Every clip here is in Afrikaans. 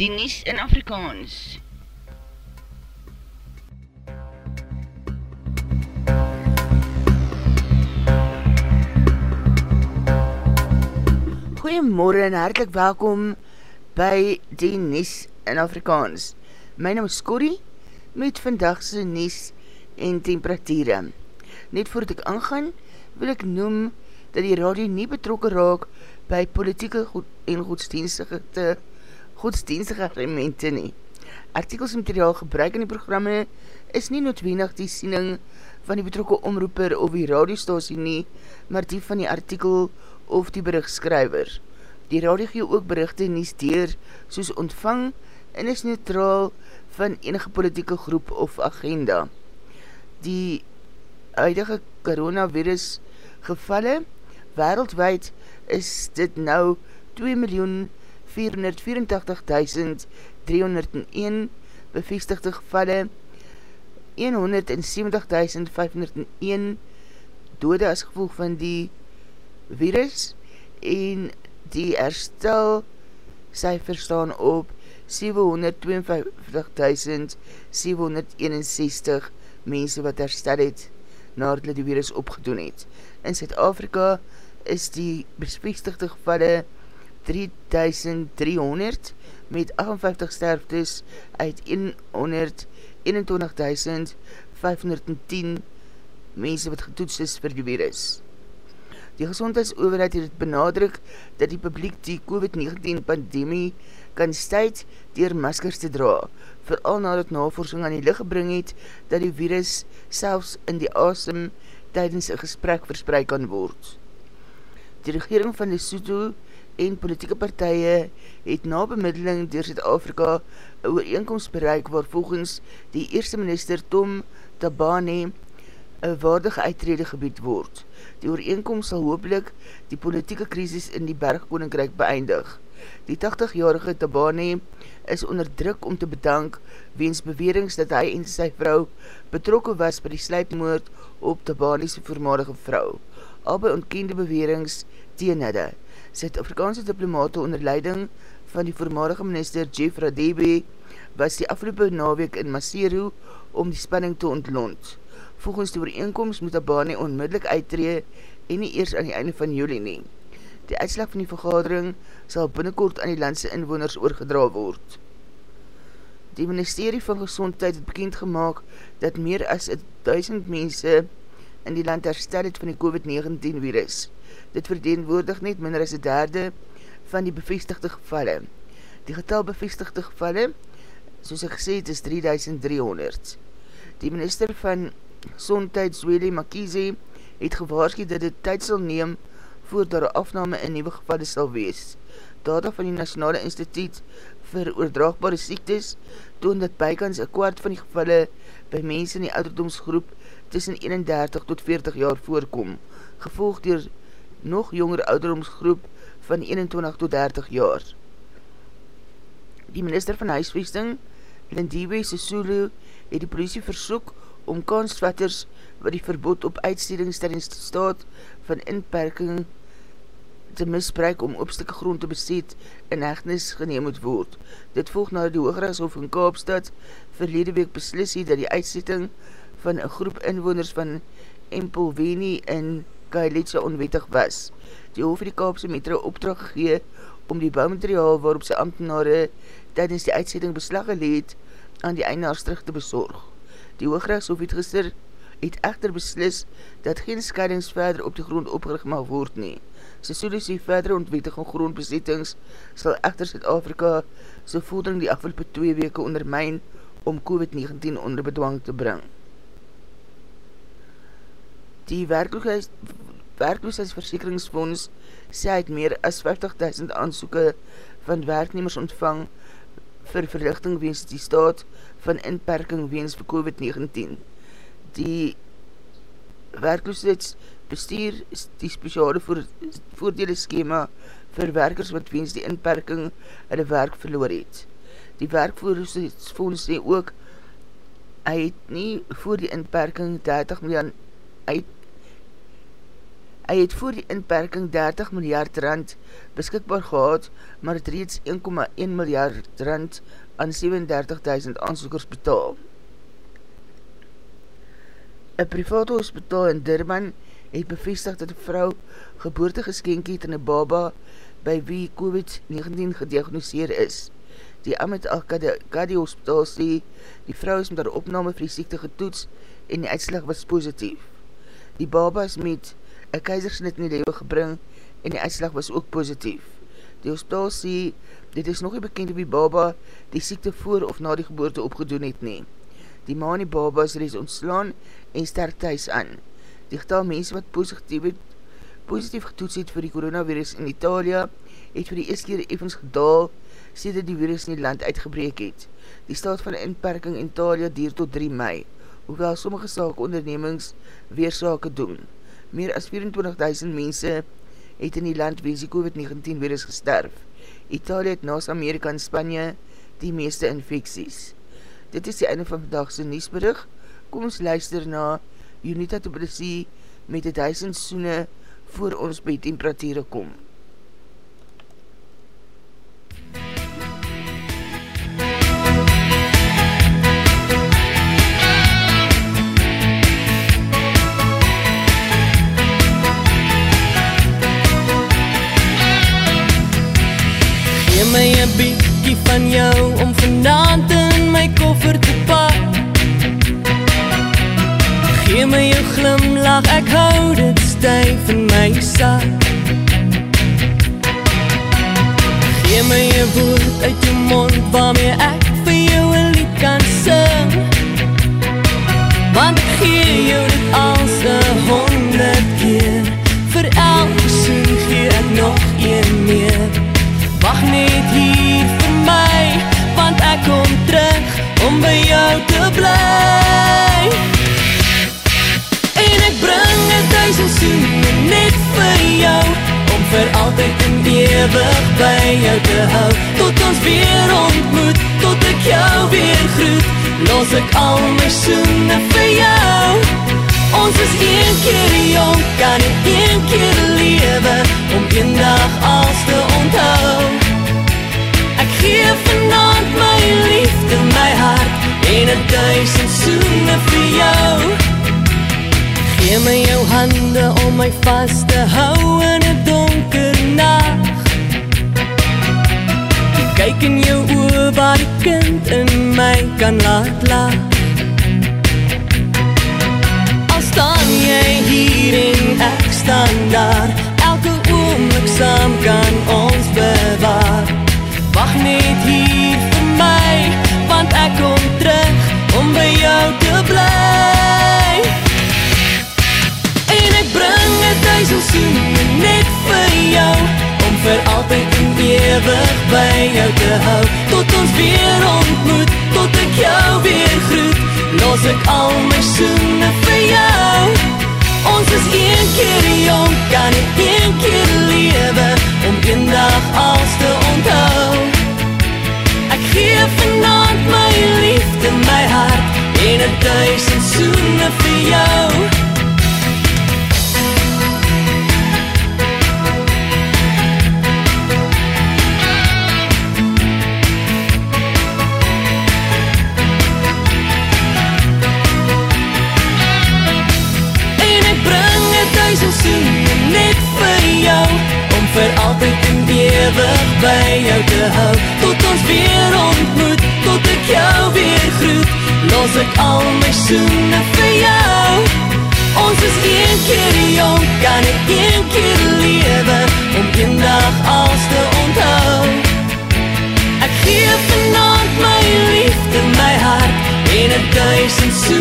die Nies in Afrikaans. Goeiemorgen en hartelijk welkom by die Nies in Afrikaans. My naam is Corrie met vandagse Nies en temperatuurde. Net voordat ek aangaan, wil ek noem dat die radio nie betrokken raak by politieke en godsdienstige, godsdienstige agremente nie. Artikels en materiaal gebruik in die programme is nie noodwenig die siening van die betrokke omroeper of die radiostasie nie, maar die van die artikel of die berichtskrywer. Die radio gee ook berichte nie steer soos ontvang en is neutraal van enige politieke groep of agenda. Die huidige coronavirus gevalle wereldwijd is dit nou 2.484.301 bevestigde gevalle 170.501 dode as gevolg van die virus en die herstel cijfer staan op 752.761 mense wat herstel het nadat hulle die virus opgedoen het. In Zuid-Afrika is die bevestigde gevalle 3300 met 58 sterftes uit 121.510 mense wat getoets is vir die virus. Die gezondheidsoverheid het benadruk dat die publiek die COVID-19 pandemie kan stuit dier maskers te dra, vooral nadat navorsing aan die licht gebring het dat die virus selfs in die asem tydens een gesprek verspreid kan word. Die regering van Lesotho en politieke partije het na bemiddeling door Zuid-Afrika een ooreenkomst bereik waar volgens die eerste minister Tom Tabane een waardige uitrede gebied word. Die ooreenkomst sal hoopelik die politieke krisis in die bergkoninkrijk beëindig. Die 80-jarige Tabane is onder druk om te bedank weens bewerings dat hy en sy vrou betrokken was by die sluipmoord op Tabane's voormalige vrou. Albei ontkende bewerings teen hulle. Zuid-Afrikaanse diplomate onder leiding van die voormalige minister Jeff Radebe was die afgelopen naweek in Maseru om die spanning te ontlont. Volgens die ooreenkomst moet Tabane onmiddellik uittree en nie eers aan die einde van juli nie. Die uitslag van die vergadering sal binnenkort aan die landse inwoners oorgedra word. Die ministerie van Gezondheid het bekendgemaak dat meer as 1000 mense in die land herstel het van die COVID-19 virus. Dit verdeenwoordig net minder as die derde van die bevestigde gevalle. Die getal bevestigde gevalle, soos ek gesê het, is 3300. Die minister van Gezondheid, Zweli Makize, het gewaarskie dat dit tyd sal neem voor daar afname in nieuwe gevalle sal wees. Data van die Nationale Instituut vir oordraagbare siektes toon dat bykans een kwart van die gevalle by mense in die ouderdomsgroep tussen 31 tot 40 jaar voorkom, gevolg dier nog jonger ouderdomsgroep van 21 tot 30 jaar. Die minister van huisvesting, Lindiwe Sesulu, het die politie versoek om kansvatters wat die verbod op uitstedingstellings staat van inperking te misbruik om opstikke grond te beset in hechtenis geneem moet word. Dit volg na die Hoogrechtshof in Kaapstad verlede week beslis het dat die uitsetting van een groep inwoners van Empolweni in Kailitsa onwettig was. Die hof die Kaapse metro opdracht gegee om die bouwmateriaal waarop sy ambtenare tydens die uitsetting beslag geleed aan die einaars terug te bezorg. Die Hoogrechtshof het gister het echter beslis dat geen scheidings verder op die grond opgerig mag word nie. Sessoelie sê verdere ontwetige grondbezittings sal echter Zuid-Afrika sy voeding die afgelopen twee weke ondermijn om COVID-19 onder bedwang te bring. Die werkloosheidsversekeringsfonds sê het meer as 50.000 aansoeke van werknemers ontvang vir verlichting weens die staat van inperking weens vir COVID-19. Die werkloosheidsversekeringsfonds bestuur die speciale voordele schema vir werkers wat weens die inperking hulle werk verloor het. Die werkvoeringsfonds sê ook, hy het nie voor die inperking 30 miljoen uit Hy het voor die inperking 30 miljard rand beskikbaar gehad, maar het reeds 1,1 miljard rand aan 37.000 aansoekers betaal. Een private hospitaal in Durban het bevestig dat die vrou geboorte geskenk het in een baba by wie COVID-19 gediagnoseer is. Die Ahmed Al-Kadi hospitaal sê die vrou is met haar opname vir die siekte getoets en die uitslag was positief. Die baba is met een keizersnit in die lewe gebring en die uitslag was ook positief. Die hospitaal sê dit is nog nie bekend of die baba die siekte voor of na die geboorte opgedoen het nie. Die ma en die baba is reeds ontslaan en sterk thuis aan. Die getal mense wat positief, positief getoets het vir die coronavirus in Italia het vir die eerste keer evens gedaal sê dat die virus in die land uitgebreek het. Die staat van inperking in Italia dier tot 3 mei, hoewel sommige sake ondernemings weer sake doen. Meer as 24.000 mense het in die land wees die COVID-19 virus gesterf. Italia het naast Amerika en Spanje die meeste infecties. Dit is die einde van vandagse nieuwsberig. Kom ons luister na Unita Topresie met die duisend soene voor ons by temperatuur kom. Gee my een bykie van jou om vanavond in my sak Gee my een woord uit jou mond waarmee ek vir jou een lied kan sing Want ek gee jou dit als een honderd keer. Vir elke soen gee ek nog een meer. Wacht net hier vir my, want ek kom terug om by jou te bly. Vir altyd en eeuwig by jou te hou. Tot ons weer ontmoet, tot ek jou weer groet, los ek al my soene vir jou. Ons is een keer jong, kan in een keer lewe, om een dag als te onthou. Ek gee vanavond my liefde, my hart, en een duisend soene vir jou. Gee my jou hande om my vast te hou in een Kyk in jou oor waar die kind in my kan laat laat. staan jy hier en ek staan daar Elke oomlik saam kan ons bewaar Wacht net hier vir my Want ek kom terug om by jou te bly En ek bring een duizend soene net vir jou Om vir altyd en eeuwig by jou te hou. Tot ons weer ontmoet, tot ek jou weer groet. Los ek al my soene vir jou. Ons is een keer jong, kan in een keer lewe Om een dag als te onthou. Ek gee vanavond my liefde, my hart En een duizend soene vir jou eeuwig by jou te hou. Tot ons weer ontmoet, tot ek jou weer groet. Los ek al my soene vir jou. Ons is een keer jong, kan ek een keer lewe Om een dag als te onthou Ek gee vanavond my liefde, my hart. En een duizend soene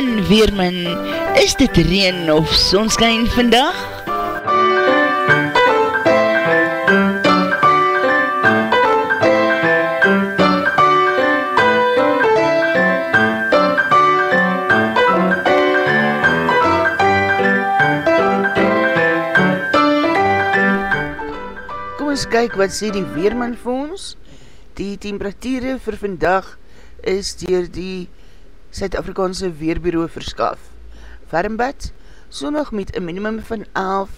Weerman, Weerman, is dit reen of sonskijn vandag? Kom ons kyk wat sê die Weerman vir ons. Die temperatuur vir vandag is dier die Suid-Afrikaanse Weerbureau verskaf. Warmbad, sondag met een minimum van 11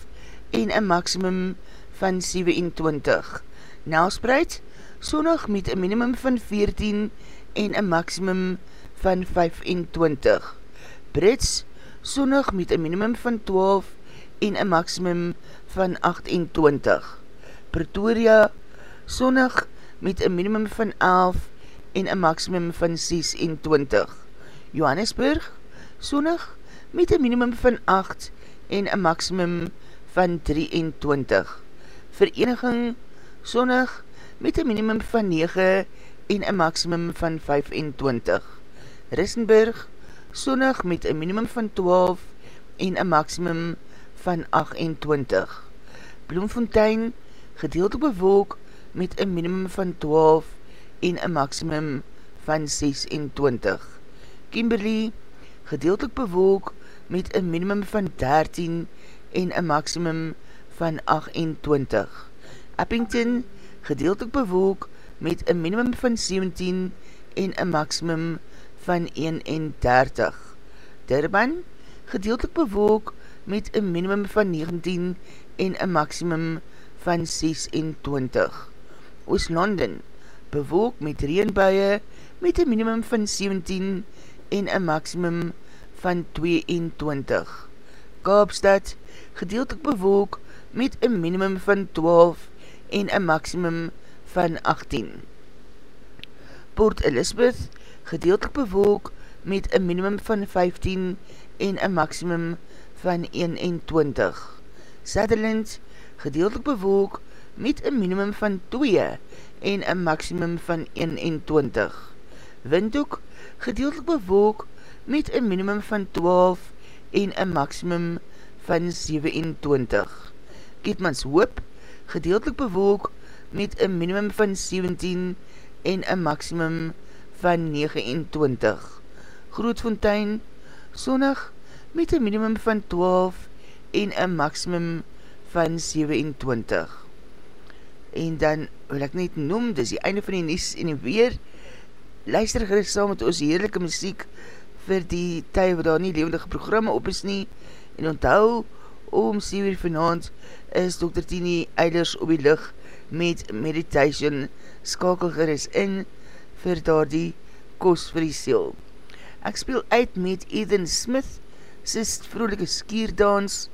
en een maximum van 27. Nelspreid, sondag met een minimum van 14 en een maximum van 25. Brits, sondag met een minimum van 12 en een maximum van 28. Pretoria, sonnig met een minimum van 11 en een maximum van 26. Johannesburg, sonnig met een minimum van 8 en een maximum van 23. Vereniging, sonnig met een minimum van 9 en een maximum van 25. Rissenburg, sonnig met een minimum van 12 en een maximum van 28. Bloemfontein, gedeelte bewolk met een minimum van 12 en een maximum van 26. Kimberley, gedeeltelik bewolk met een minimum van 13 en een maximum van 28. Eppington, gedeeltelik bewolk met een minimum van 17 en een maximum van 31. Durban, gedeeltelik bewolk met een minimum van 19 en een maximum van 26. Oost-London, bewolk met reenbuie met een minimum van 17 en een maximum van 22. Kaapstad, gedeeltelik bewolk met een minimum van 12 en een maximum van 18. Port Elizabeth, gedeeltelik bewolk met een minimum van 15 en een maximum van 21. Sutherland, gedeeltelik bewolk met een minimum van 2 en een maximum van 21. Windhoek, gedeeltelik bewolk met een minimum van 12 en een maximum van 27. Kietmans Hoop, gedeeltelik bewolk met een minimum van 17 en een maximum van 29. Grootfontein, sonnig met een minimum van 12 en een maximum van 27. En dan wil ek net noem, dis die einde van die nies en die weer, luister gerust saam met ons heerlijke muziek vir die tyd wat daar nie levendige programme op is nie, en onthou, om 7 uur vanavond is Dr. Tini Eilers op die licht met meditation skakel gerust in vir daar die kos vir die seel. Ek speel uit met Eden Smith, sist vrolike skierdans,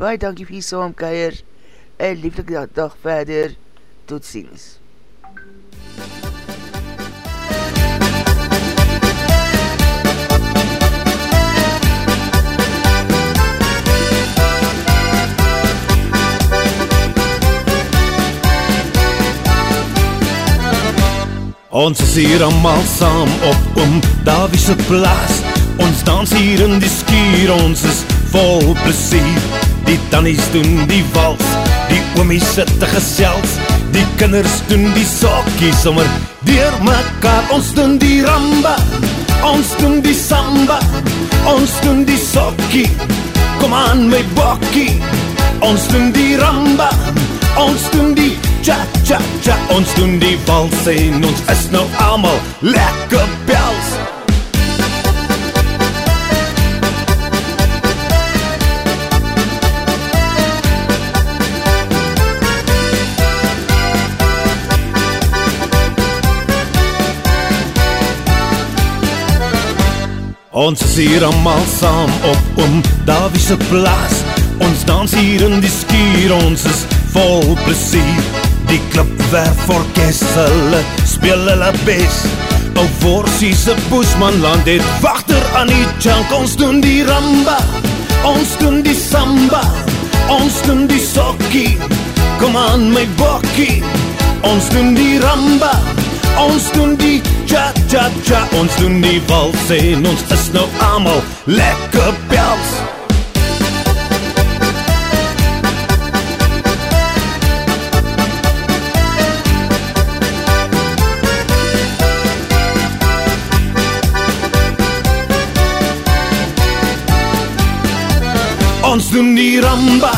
baie dankie vir die saamkeier, en lieflike dag verder, tot ziens. Ons is hier allemaal saam op oom Davies plaas. Ons dans hier in die skier, ons is vol plesier Die tannies doen die wals, die oomies sitte gesels. Die kinders doen die sokkie sommer Deur mekaar, ons doen die ramba Ons doen die samba Ons doen die sokkie. Kom aan my bokkie. Ons doen die ramba Ons doen die Tja, tja, tja, ons doen die vals en ons is nou allemaal lekker pels. Ons is hier allemaal saam op oom Davies plaas. Ons dans hier in die skier, ons is vol plesier. Die klipwerf orkest, hulle speel hulle best Ou Vorsie se Boesman land het wachter aan die junk Ons doen die ramba, ons doen die samba Ons doen die sokkie, kom aan my bokkie. Ons doen die ramba, ons doen die tja tja tja Ons doen die vals en ons is nou allemaal lekker pels Ons doen die ramba,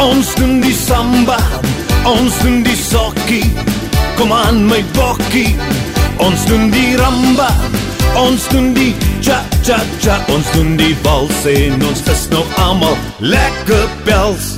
ons doen die samba Ons doen die sokkie, kom aan my bokkie. Ons doen die ramba, ons doen die cha cha cha, ons doen die vals en ons is nog almal lekker pels.